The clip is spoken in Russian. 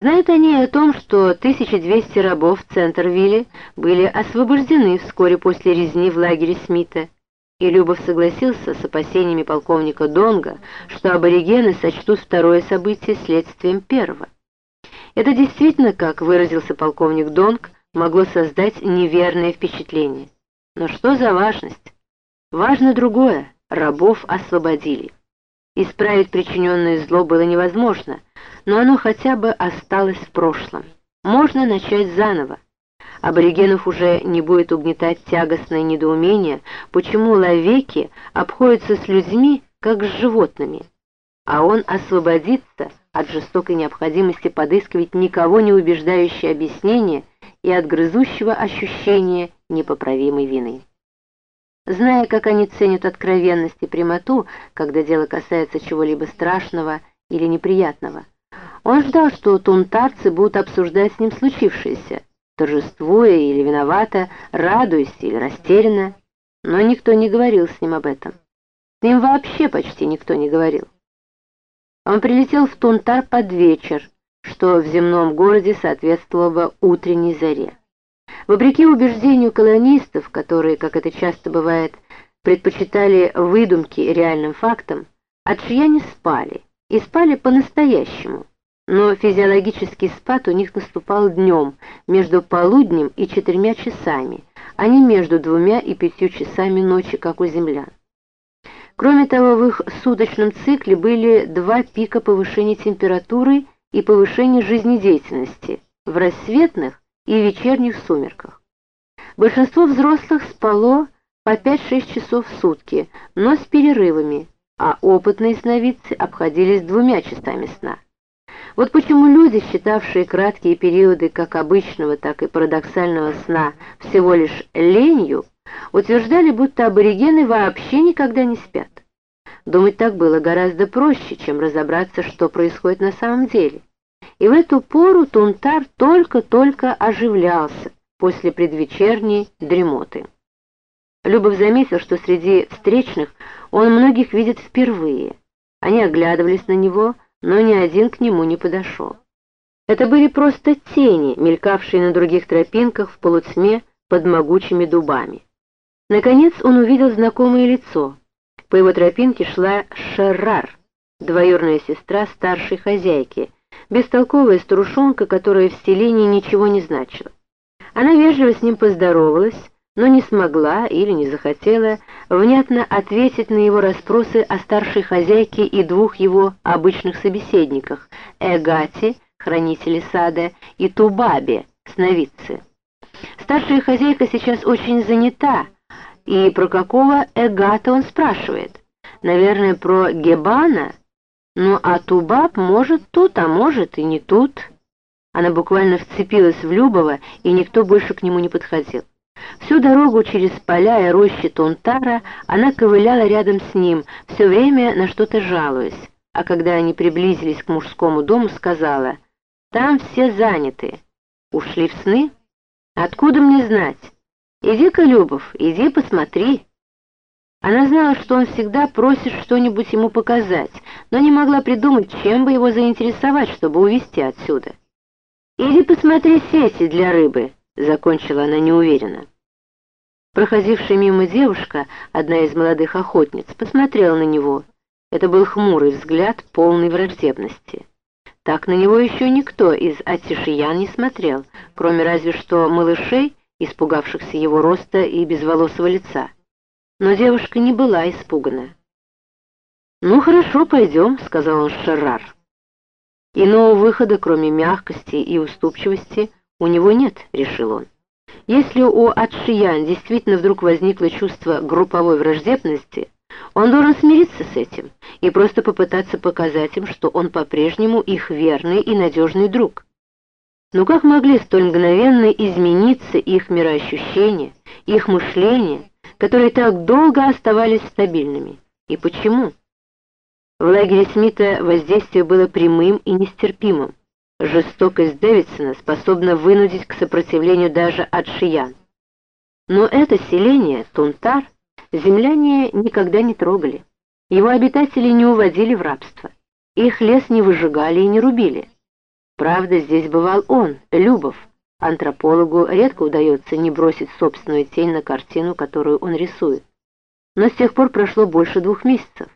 Знают они о том, что 1200 рабов в Центрвилле были освобождены вскоре после резни в лагере Смита, и Любов согласился с опасениями полковника Донга, что аборигены сочтут второе событие следствием первого. Это действительно, как выразился полковник Донг, могло создать неверное впечатление. Но что за важность? Важно другое — рабов освободили. Исправить причиненное зло было невозможно, но оно хотя бы осталось в прошлом. Можно начать заново. Аборигенов уже не будет угнетать тягостное недоумение, почему лавеки обходятся с людьми, как с животными, а он освободится от жестокой необходимости подыскивать никого не убеждающее объяснение и от грызущего ощущения непоправимой вины. Зная, как они ценят откровенность и прямоту, когда дело касается чего-либо страшного или неприятного, он ждал, что тунтарцы будут обсуждать с ним случившееся, торжествуя или виновата, радуясь или растерянно, но никто не говорил с ним об этом. С ним вообще почти никто не говорил. Он прилетел в Тунтар под вечер, что в земном городе соответствовало утренней заре. Вопреки убеждению колонистов, которые, как это часто бывает, предпочитали выдумки реальным фактам, отшияне спали, и спали по-настоящему. Но физиологический спад у них наступал днем, между полуднем и четырьмя часами, а не между двумя и пятью часами ночи, как у землян. Кроме того, в их суточном цикле были два пика повышения температуры и повышения жизнедеятельности в рассветных и вечерних сумерках. Большинство взрослых спало по 5-6 часов в сутки, но с перерывами, а опытные сновидцы обходились двумя часами сна. Вот почему люди, считавшие краткие периоды как обычного, так и парадоксального сна всего лишь ленью, утверждали, будто аборигены вообще никогда не спят. Думать так было гораздо проще, чем разобраться, что происходит на самом деле и в эту пору Тунтар только-только оживлялся после предвечерней дремоты. Любов заметил, что среди встречных он многих видит впервые. Они оглядывались на него, но ни один к нему не подошел. Это были просто тени, мелькавшие на других тропинках в полутьме под могучими дубами. Наконец он увидел знакомое лицо. По его тропинке шла Шеррар, двоюрная сестра старшей хозяйки, бестолковая старушонка, которая в селении ничего не значила. Она вежливо с ним поздоровалась, но не смогла или не захотела внятно ответить на его расспросы о старшей хозяйке и двух его обычных собеседниках — Эгате, хранителе сада, и Тубабе, сновидце. Старшая хозяйка сейчас очень занята, и про какого Эгата он спрашивает? Наверное, про Гебана — ну, а Тубаб может тут, а может и не тут. Она буквально вцепилась в Любова, и никто больше к нему не подходил. Всю дорогу через поля и рощи Тунтара она ковыляла рядом с ним, все время на что-то жалуясь, а когда они приблизились к мужскому дому, сказала, «Там все заняты. Ушли в сны? Откуда мне знать? Иди-ка, Любов, иди посмотри». Она знала, что он всегда просит что-нибудь ему показать, но не могла придумать, чем бы его заинтересовать, чтобы увезти отсюда. «Иди посмотри сети для рыбы», — закончила она неуверенно. Проходившая мимо девушка, одна из молодых охотниц, посмотрела на него. Это был хмурый взгляд, полный враждебности. Так на него еще никто из атишиян не смотрел, кроме разве что малышей, испугавшихся его роста и безволосого лица. Но девушка не была испугана. «Ну хорошо, пойдем», — сказал он Шеррар. «Иного выхода, кроме мягкости и уступчивости, у него нет», — решил он. «Если у Атшиян действительно вдруг возникло чувство групповой враждебности, он должен смириться с этим и просто попытаться показать им, что он по-прежнему их верный и надежный друг. Но как могли столь мгновенно измениться их мироощущения, их мышление, которые так долго оставались стабильными. И почему? В лагере Смита воздействие было прямым и нестерпимым. Жестокость Дэвидсона способна вынудить к сопротивлению даже отшиян. Но это селение, Тунтар, земляне никогда не трогали. Его обитатели не уводили в рабство. Их лес не выжигали и не рубили. Правда, здесь бывал он, Любов. Антропологу редко удается не бросить собственную тень на картину, которую он рисует. Но с тех пор прошло больше двух месяцев.